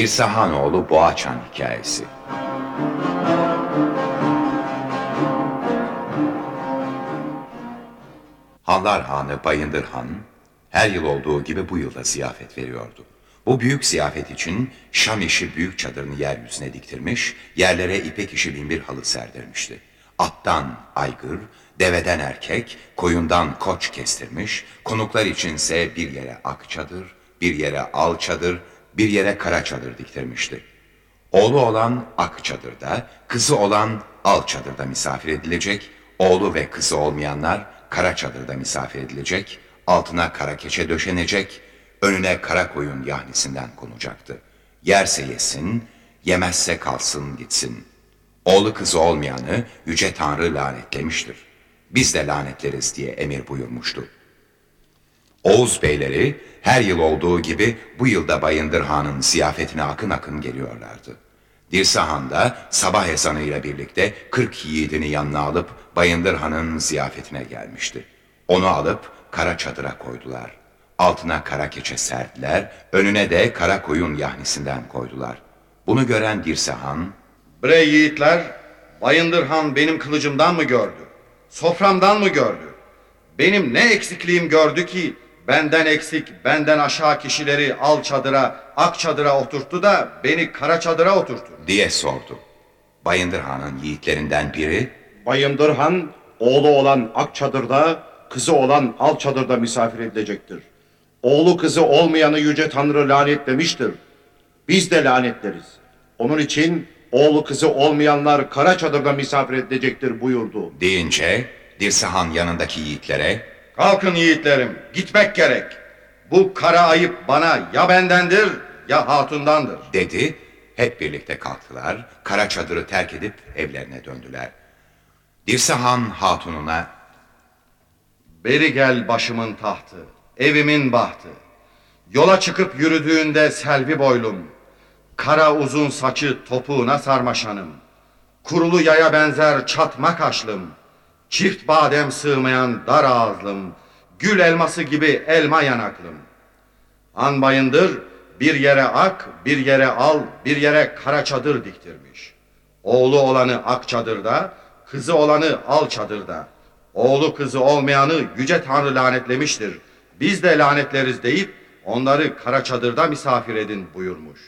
Dirsahanoğlu Boğaçan Hikayesi Hanlar Hanı Bayındır Han, her yıl olduğu gibi bu yılda ziyafet veriyordu. Bu büyük ziyafet için Şam işi büyük çadırını yeryüzüne diktirmiş, yerlere ipek işi binbir halı serdirmişti. Attan aygır, deveden erkek, koyundan koç kestirmiş, konuklar içinse bir yere ak çadır, bir yere al çadır, bir yere kara çadır diktirmişti. Oğlu olan ak çadırda, kızı olan al çadırda misafir edilecek, oğlu ve kızı olmayanlar kara çadırda misafir edilecek, altına kara keçe döşenecek, önüne kara koyun yahnisinden konacaktı. Yerse yesin, yemezse kalsın gitsin. Oğlu kızı olmayanı Yüce Tanrı lanetlemiştir. Biz de lanetleriz diye emir buyurmuştu. Oğuz beyleri her yıl olduğu gibi bu yılda Bayındır Han'ın ziyafetine akın akın geliyorlardı. Dirse Han da sabah ezanıyla birlikte 40 yiğidini yanına alıp Bayındır Han'ın ziyafetine gelmişti. Onu alıp kara çadıra koydular. Altına kara keçe serdiler, önüne de kara koyun yahnisinden koydular. Bunu gören Dirse Han, Bre yiğitler, Bayındır Han benim kılıcımdan mı gördü? Soframdan mı gördü? Benim ne eksikliğim gördü ki benden eksik, benden aşağı kişileri al çadıra, ak çadıra oturttu da beni kara çadıra oturttu. diye sordu. Bayındır Han'ın yiğitlerinden biri, Bayındır Han, oğlu olan ak çadırda, kızı olan al çadırda misafir edilecektir. Oğlu kızı olmayanı yüce Tanrı lanetlemiştir. Biz de lanetleriz. Onun için oğlu kızı olmayanlar kara çadırda misafir edilecektir buyurdu. deyince Dirse Han yanındaki yiğitlere, Kalkın yiğitlerim, gitmek gerek. Bu kara ayıp bana ya bendendir ya hatundandır. dedi. Hep birlikte kalktılar, kara çadırı terk edip evlerine döndüler. Dirse Han hatununa, Beri gel başımın tahtı, evimin bahtı. Yola çıkıp yürüdüğünde selvi boylum. Kara uzun saçı topuğuna sarmaşanım. Kurulu yaya benzer çatma kaşlım. Çift badem sığmayan dar ağızlım. Gül elması gibi elma yanaklım. Han bayındır bir yere ak, bir yere al, bir yere kara çadır diktirmiş. Oğlu olanı ak çadırda, kızı olanı al çadırda. Oğlu kızı olmayanı yüce tanrı lanetlemiştir. Biz de lanetleriz deyip onları kara çadırda misafir edin buyurmuş.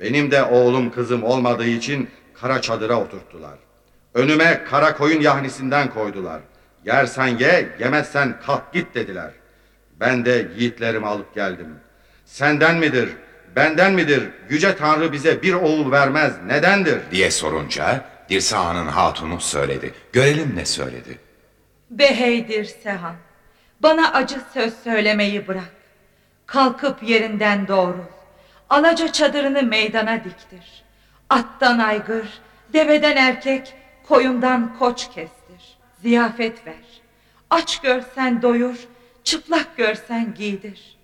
Benim de oğlum kızım olmadığı için kara çadıra oturttular. Önüme kara koyun yahnisinden koydular. Yersen ye, yemezsen kalk git dediler. Ben de yiğitlerimi alıp geldim. Senden midir, benden midir? Yüce Tanrı bize bir oğul vermez. Nedendir? diye sorunca Dirse Han'ın hatunu söyledi. Görelim ne söyledi. Beheydir Sehan. Bana acı söz söylemeyi bırak. Kalkıp yerinden doğrul. Alaca çadırını meydana diktir. Attan aygır, deveden erkek, koyundan koç kestir. Ziyafet ver. Aç görsen doyur, çıplak görsen giydir.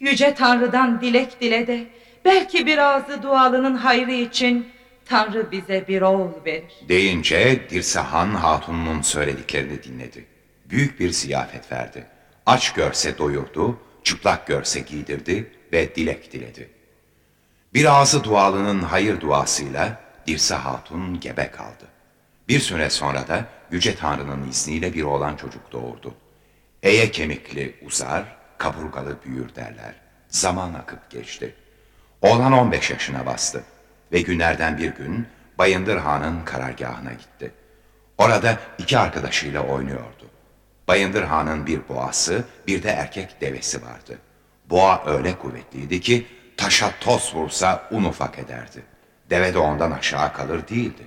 Yüce Tanrı'dan dilek dile de, belki bir ağzı dualının hayrı için Tanrı bize bir oğul verir. Deyince Dirse Han hatununun söylediklerini dinledi. Büyük bir ziyafet verdi. Aç görse doyurdu, çıplak görse giydirdi ve dilek diledi. Bir ağzı dualının hayır duasıyla Dirse Hatun gebe kaldı. Bir süre sonra da Yüce Tanrı'nın izniyle bir oğlan çocuk doğurdu. Eye kemikli uzar, kaburgalı büyür derler. Zaman akıp geçti. Oğlan 15 yaşına bastı ve günlerden bir gün Bayındır Han'ın karargahına gitti. Orada iki arkadaşıyla oynuyordu. Bayındır Han'ın bir boğası, bir de erkek devesi vardı. Boğa öyle kuvvetliydi ki taşa toz vursa un ufak ederdi. Deve de ondan aşağı kalır değildi.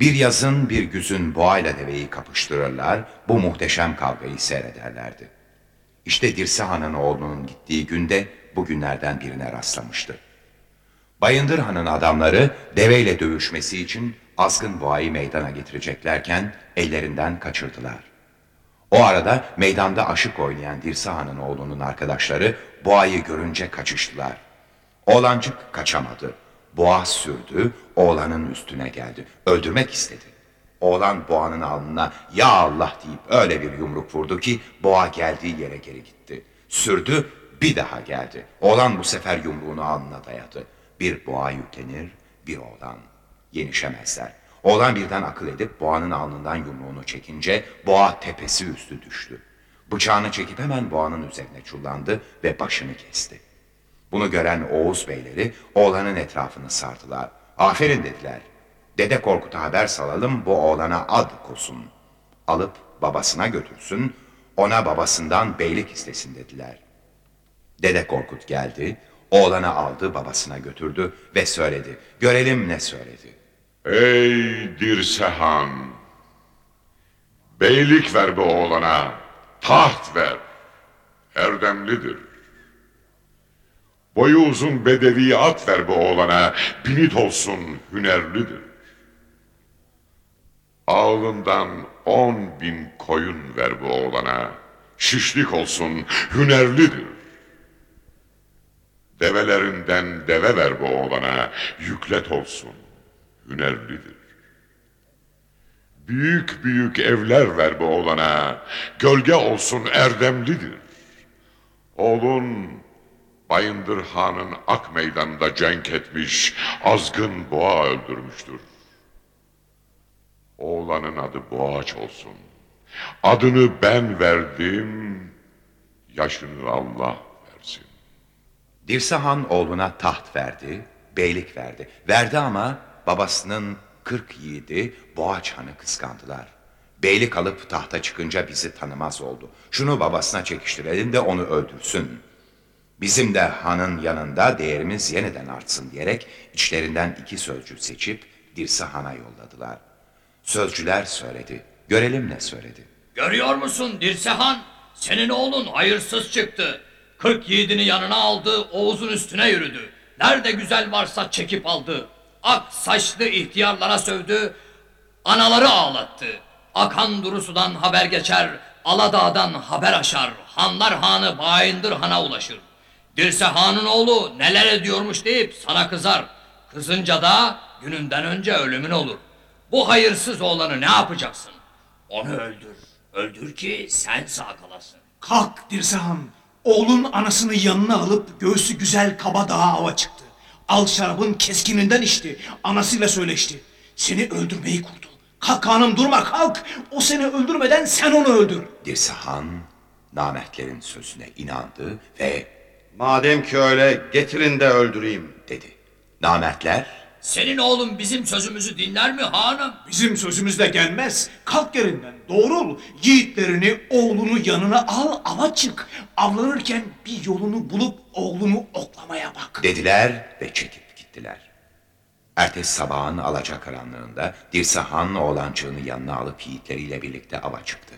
Bir yazın bir güzün boğayla deveyi kapıştırırlar, bu muhteşem kavgayı seyrederlerdi. İşte Dirse Han'ın oğlunun gittiği günde bugünlerden birine rastlamıştı. Bayındır Han'ın adamları deveyle dövüşmesi için azgın boğayı meydana getireceklerken ellerinden kaçırdılar. O arada meydanda aşık oynayan Dirse Han'ın oğlunun arkadaşları boğayı görünce kaçıştılar. Oğlancık kaçamadı. Boğa sürdü, oğlanın üstüne geldi. Öldürmek istedi. Oğlan boğanın alnına ya Allah deyip öyle bir yumruk vurdu ki boğa geldiği yere geri gitti. Sürdü, bir daha geldi. Oğlan bu sefer yumruğunu alnına dayadı. Bir boğa yüklenir, bir oğlan. Yenişemezler. Oğlan birden akıl edip boğanın alnından yumruğunu çekince boğa tepesi üstü düştü. Bıçağını çekip hemen boğanın üzerine çullandı ve başını kesti. Bunu gören Oğuz beyleri oğlanın etrafını sardılar. Aferin dediler. Dede Korkut'a haber salalım bu oğlana ad kosun. Alıp babasına götürsün, ona babasından beylik istesin dediler. Dede Korkut geldi, oğlanı aldı babasına götürdü ve söyledi. Görelim ne söyledi. Ey Dirsehan! Beylik ver bu oğlana, taht ver. Erdemlidir. Boyu uzun bedevi at ver bu oğlana, binit olsun hünerlidir. Ağlından on bin koyun ver bu oğlana, şişlik olsun hünerlidir. Develerinden deve ver bu oğlana, yüklet olsun hünerlidir. Büyük büyük evler ver bu oğlana, gölge olsun erdemlidir. Oğlun Bayındır Han'ın ak meydanında cenk etmiş, azgın boğa öldürmüştür. Oğlanın adı Boğaç olsun. Adını ben verdim, yaşını Allah versin. Dirsahan oğluna taht verdi, beylik verdi. Verdi ama babasının kırk yiğidi Boğaç Han'ı kıskandılar. Beylik alıp tahta çıkınca bizi tanımaz oldu. Şunu babasına çekiştirelim de onu öldürsün. Bizim de hanın yanında değerimiz yeniden artsın diyerek içlerinden iki sözcü seçip Dirsahan'a yolladılar. Sözcüler söyledi. Görelim ne söyledi. Görüyor musun Dirsehan? Senin oğlun hayırsız çıktı. Kırk yiğidini yanına aldı, Oğuz'un üstüne yürüdü. Nerede güzel varsa çekip aldı. Ak saçlı ihtiyarlara sövdü, anaları ağlattı. Akan durusudan haber geçer, Aladağ'dan haber aşar. Hanlar hanı Bayındır Han'a ulaşır. Dirsehan'ın oğlu neler ediyormuş deyip sana kızar. Kızınca da gününden önce ölümün olur. Bu hayırsız oğlanı ne yapacaksın? Onu öldür. Öldür ki sen sağ kalasın. Kalk Dirsehan. Oğlun anasını yanına alıp göğsü güzel kaba dağa ava çıktı. Al şarabın keskininden içti. Anasıyla söyleşti. Seni öldürmeyi kurdu. Kalk hanım durma kalk. O seni öldürmeden sen onu öldür. Dirsahan namertlerin sözüne inandı ve Madem ki öyle getirin de öldüreyim. dedi. Namertler Senin oğlun bizim sözümüzü dinler mi hanım? Bizim sözümüzle gelmez. Kalk yerinden doğrul. Yiğitlerini oğlunu yanına al ava çık. Avlanırken bir yolunu bulup oğlunu oklamaya bak. dediler ve çekip gittiler. Ertesi sabahın alacakaranlığında Dirsahan oğlancığını yanına alıp yiğitleriyle birlikte ava çıktı.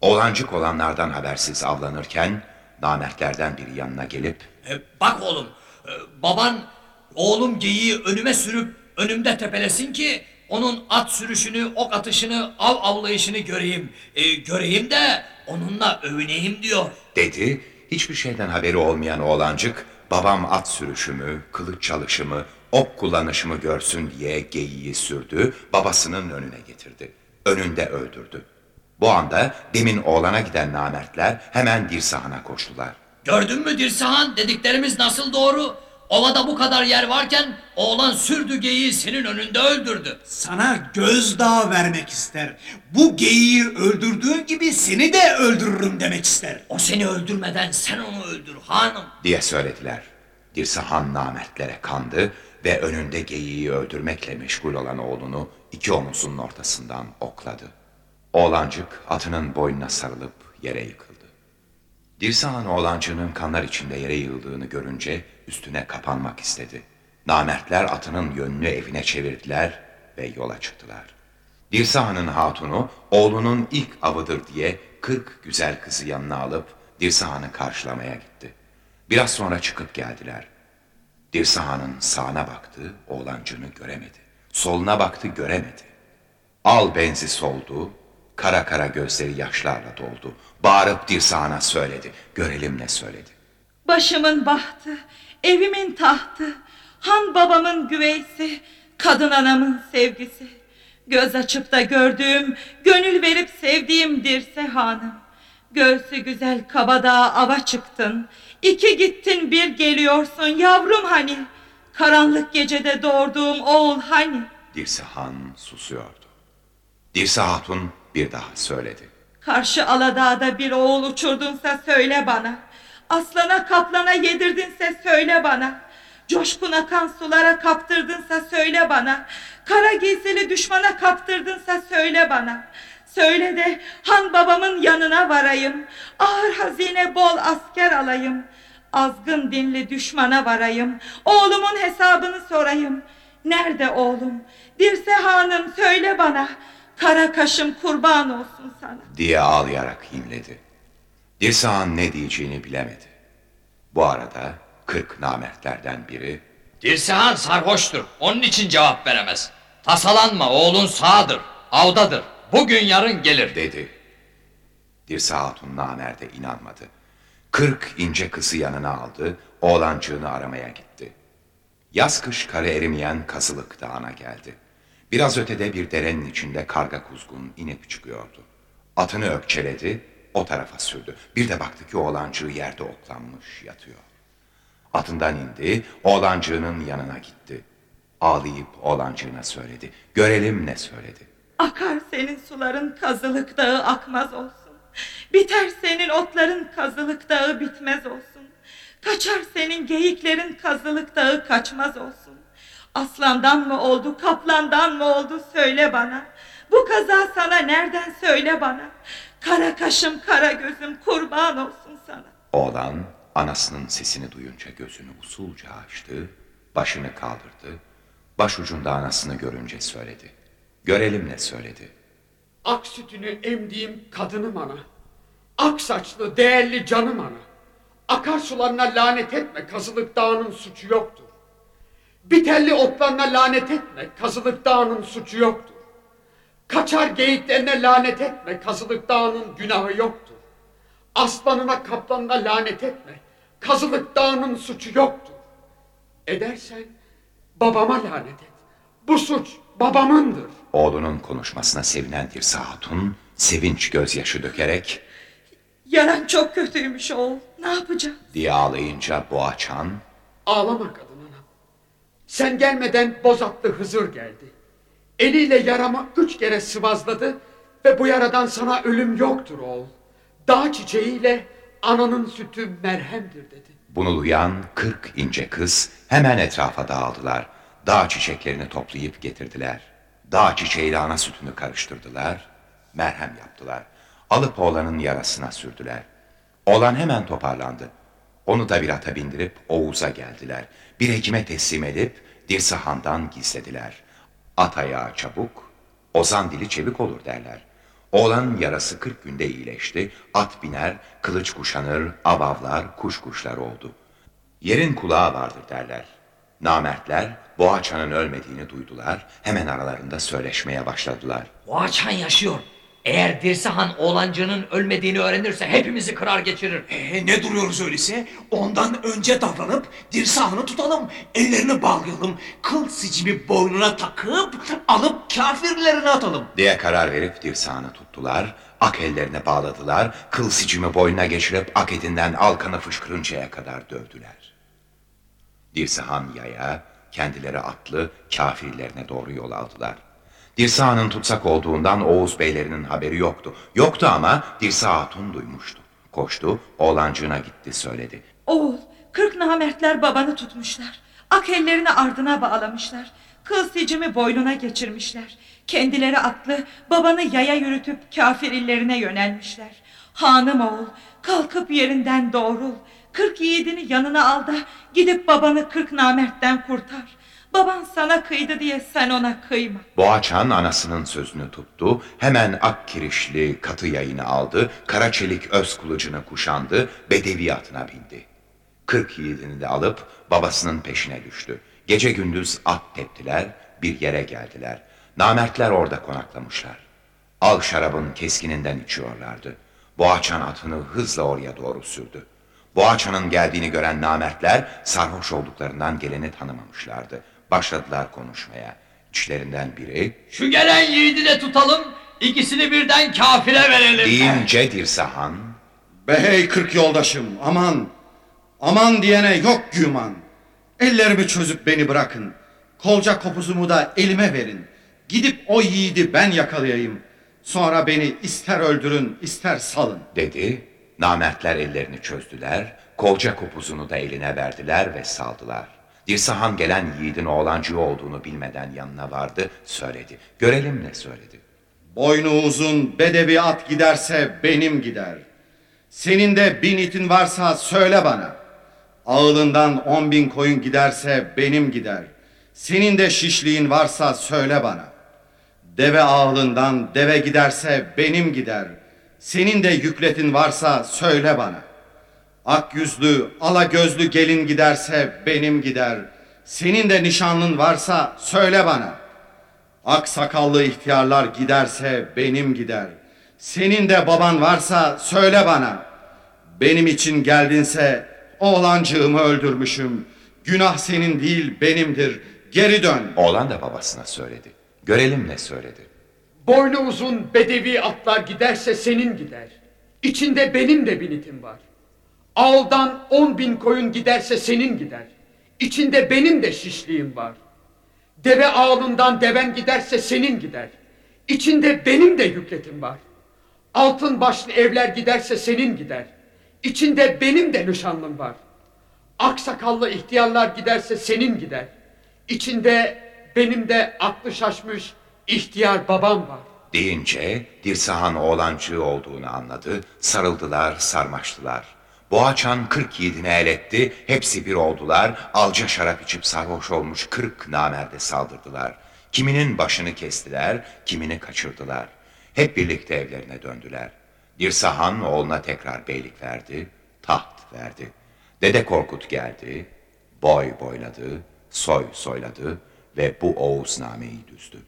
Oğlancık olanlardan habersiz avlanırken namertlerden biri yanına gelip E, bak oğlum, e, baban oğlum geyiği önüme sürüp önümde tepelesin ki onun at sürüşünü, ok atışını, av avlayışını göreyim. E, göreyim de onunla övüneyim diyor. dedi. Hiçbir şeyden haberi olmayan oğlancık babam at sürüşümü, kılıç çalışımı, ok kullanışımı görsün diye geyiği sürdü, babasının önüne getirdi. Önünde öldürdü. Bu anda demin oğlana giden namertler hemen Dirsahan'a koştular. Gördün mü Dirsahan dediklerimiz nasıl doğru? Ovada bu kadar yer varken oğlan sürdü geyiği senin önünde öldürdü. Sana gözdağı vermek ister. Bu geyiği öldürdüğün gibi seni de öldürürüm demek ister. O seni öldürmeden sen onu öldür hanım. diye söylediler. Dirsahan namertlere kandı ve önünde geyiği öldürmekle meşgul olan oğlunu iki omuzunun ortasından okladı. Oğlancık atının boynuna sarılıp yere yıkıldı. Dirsahan oğlancının kanlar içinde yere yığıldığını görünce üstüne kapanmak istedi. Namertler atının yönünü evine çevirdiler ve yola çıktılar. Dirsahan'ın hatunu oğlunun ilk avıdır diye kırk güzel kızı yanına alıp Dirsahan'ı karşılamaya gitti. Biraz sonra çıkıp geldiler. Dirsahan'ın sağına baktı, oğlancını göremedi. Soluna baktı, göremedi. Al benzi soldu, kara kara gözleri yaşlarla doldu. Bağırıp Dirsahan'a söyledi, görelim ne söyledi. Başımın bahtı, evimin tahtı, han babamın güveysi, kadın anamın sevgisi. Göz açıp da gördüğüm, gönül verip sevdiğimdirse hanım. Göğsü güzel kabadağa ava çıktın. İki gittin bir geliyorsun yavrum hani. Karanlık gecede doğurduğum oğul hani? Dirsehan susuyordu. Dirse Hatun bir daha söyledi. Karşı Aladağ'da bir oğul uçurdunsa söyle bana. Aslana kaplana yedirdinse söyle bana. Coşkun akan sulara kaptırdınsa söyle bana. Kara giysili düşmana kaptırdınsa söyle bana. Söyle de han babamın yanına varayım. Ağır hazine bol asker alayım. Azgın dinli düşmana varayım. Oğlumun hesabını sorayım. Nerede oğlum? Dirse hanım söyle bana. Kara kaşım kurban olsun sana. diye ağlayarak inledi. Dirsehan ne diyeceğini bilemedi. Bu arada kırk namertlerden biri Dirsehan sarhoştur. Onun için cevap veremez. Tasalanma oğlun sağdır. Avdadır. Bugün yarın gelir. dedi. Dirse Hatun namerde inanmadı. Kırk ince kızı yanına aldı, oğlancığını aramaya gitti. Yaz kış karı erimeyen Kazılık Dağı'na geldi. Biraz ötede bir derenin içinde karga kuzgun inip çıkıyordu. Atını ökçeledi, o tarafa sürdü. Bir de baktı ki oğlancığı yerde oklanmış yatıyor. Atından indi, oğlancığının yanına gitti. Ağlayıp oğlancığına söyledi. Görelim ne söyledi. Akar senin suların kazılık dağı akmaz olsun. Biter senin otların kazılık dağı bitmez olsun. Kaçar senin geyiklerin kazılık dağı kaçmaz olsun. Aslandan mı oldu, kaplandan mı oldu söyle bana. Bu kaza sana nereden söyle bana. Kara kaşım, kara gözüm kurban olsun sana. Oğlan anasının sesini duyunca gözünü usulca açtı, başını kaldırdı. Başucunda anasını görünce söyledi. Görelim ne söyledi. Ak sütünü emdiğim kadınım ana. Ak saçlı değerli canım ana. Akarsularına lanet etme kazılık dağının suçu yoktur. Bitelli otlarına lanet etme kazılık dağının suçu yoktur. Kaçar geyiklerine lanet etme kazılık dağının günahı yoktur. Aslanına kaplanına lanet etme kazılık dağının suçu yoktur. Edersen babama lanet et. Bu suç babamındır. Oğlunun konuşmasına sevinen Dirse Hatun, sevinç gözyaşı dökerek Yaran çok kötüymüş oğul. Ne yapacağız? diye ağlayınca Boğaçan, Ağlama kadın. Sen gelmeden Bozatlı Hızır geldi. Eliyle yarama üç kere sıvazladı ve bu yaradan sana ölüm yoktur oğul. Dağ çiçeğiyle ananın sütü merhemdir dedi. bunu duyan kırk ince kız hemen etrafa dağıldılar. Dağ çiçeklerini toplayıp getirdiler. Dağ çiçeğiyle ana sütünü karıştırdılar, merhem yaptılar. Alıp oğlanın yarasına sürdüler. Oğlan hemen toparlandı. Onu da bir ata bindirip Oğuz'a geldiler. Bir hekime teslim edip Dirsahan'dan gizlediler. At ayağı çabuk, ozan dili çevik olur derler. Oğlanın yarası kırk günde iyileşti. At biner, kılıç kuşanır, avavlar, kuş kuşlar oldu. Yerin kulağı vardır derler. Namertler Boğaçan'ın ölmediğini duydular. Hemen aralarında söyleşmeye başladılar. Boğaçan yaşıyor. Eğer Dirsehan oğlancının ölmediğini öğrenirse hepimizi kırar geçirir. E, ne duruyoruz öyleyse? Ondan önce davranıp dirsağını tutalım. Ellerini bağlayalım. Kıl sicimi boynuna takıp alıp kafirlerine atalım. diye karar verip dirseğini tuttular. Ak ellerine bağladılar. Kıl sicimi boynuna geçirip ak etinden alkanı fışkırıncaya kadar dövdüler. Dirsehan yaya, kendileri atlı kafirlerine doğru yol aldılar. Dirsehan'ın tutsak olduğundan Oğuz beylerinin haberi yoktu. Yoktu ama Dirse Hatun duymuştu. Koştu, oğlancığına gitti söyledi. Oğul, kırk namertler babanı tutmuşlar. Ak ellerini ardına bağlamışlar. Kıl sicimi boynuna geçirmişler. Kendileri atlı, babanı yaya yürütüp kafir illerine yönelmişler. Hanım oğul, kalkıp yerinden doğrul. Kırk yiğidini yanına al da gidip babanı kırk namertten kurtar. Baban sana kıydı diye sen ona kıyma. Boğaçan anasının sözünü tuttu, hemen ak kirişli katı yayını aldı, kara çelik öz kılıcını kuşandı, bedevi atına bindi. Kırk yiğidini de alıp babasının peşine düştü. Gece gündüz at teptiler, bir yere geldiler. Namertler orada konaklamışlar. Al şarabın keskininden içiyorlardı. Boğaçan atını hızla oraya doğru sürdü. Boğaçan'ın geldiğini gören namertler sarhoş olduklarından geleni tanımamışlardı. Başladılar konuşmaya. İçlerinden biri Şu gelen yiğidi de tutalım. ikisini birden kafire verelim. deyince Dirsahan Be hey kırk yoldaşım aman. Aman diyene yok güman. Ellerimi çözüp beni bırakın. Kolca kopuzumu da elime verin. Gidip o yiğidi ben yakalayayım. Sonra beni ister öldürün ister salın. dedi. Namertler ellerini çözdüler, kolca kopuzunu da eline verdiler ve saldılar. Dirsahan gelen yiğidin oğlancı olduğunu bilmeden yanına vardı, söyledi. Görelim ne söyledi. Boynu uzun bedevi at giderse benim gider. Senin de bin itin varsa söyle bana. Ağılından on bin koyun giderse benim gider. Senin de şişliğin varsa söyle bana. Deve ağılından deve giderse benim gider. Senin de yükletin varsa söyle bana. Ak yüzlü, ala gözlü gelin giderse benim gider. Senin de nişanlın varsa söyle bana. Ak sakallı ihtiyarlar giderse benim gider. Senin de baban varsa söyle bana. Benim için geldinse oğlancığımı öldürmüşüm. Günah senin değil benimdir. Geri dön. Oğlan da babasına söyledi. Görelim ne söyledi. Boynu uzun bedevi atlar giderse senin gider. İçinde benim de binitim var. Ağıldan on bin koyun giderse senin gider. İçinde benim de şişliğim var. Deve ağılından deven giderse senin gider. İçinde benim de yükletim var. Altın başlı evler giderse senin gider. İçinde benim de nişanlım var. Aksakallı ihtiyarlar giderse senin gider. İçinde benim de aklı şaşmış ihtiyar babam var. Deyince Dirsahan oğlancığı olduğunu anladı, sarıldılar, sarmaştılar. Boğaçan kırk yiğidine el etti, hepsi bir oldular, alca şarap içip sarhoş olmuş kırk namerde saldırdılar. Kiminin başını kestiler, kimini kaçırdılar. Hep birlikte evlerine döndüler. Dirsahan oğluna tekrar beylik verdi, taht verdi. Dede Korkut geldi, boy boyladı, soy soyladı ve bu Oğuznameyi düzdü.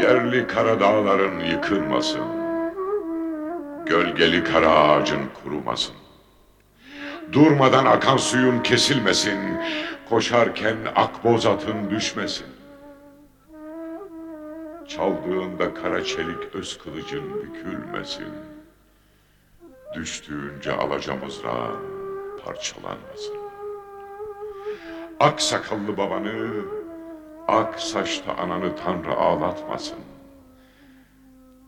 Yerli kara dağların yıkılmasın. Gölgeli kara ağacın kurumasın. Durmadan akan suyun kesilmesin. Koşarken akboz atın düşmesin. Çaldığında kara çelik öz kılıcın bükülmesin. Düştüğünce alaca mızrağın parçalanmasın. Ak sakallı babanı Ak saçlı ananı Tanrı ağlatmasın.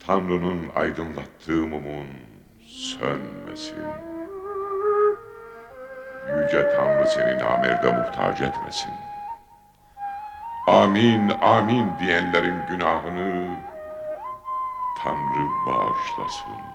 Tanrı'nın aydınlattığı mumun sönmesin. Yüce Tanrı seni namerde muhtaç etmesin. Amin, amin diyenlerin günahını Tanrı bağışlasın.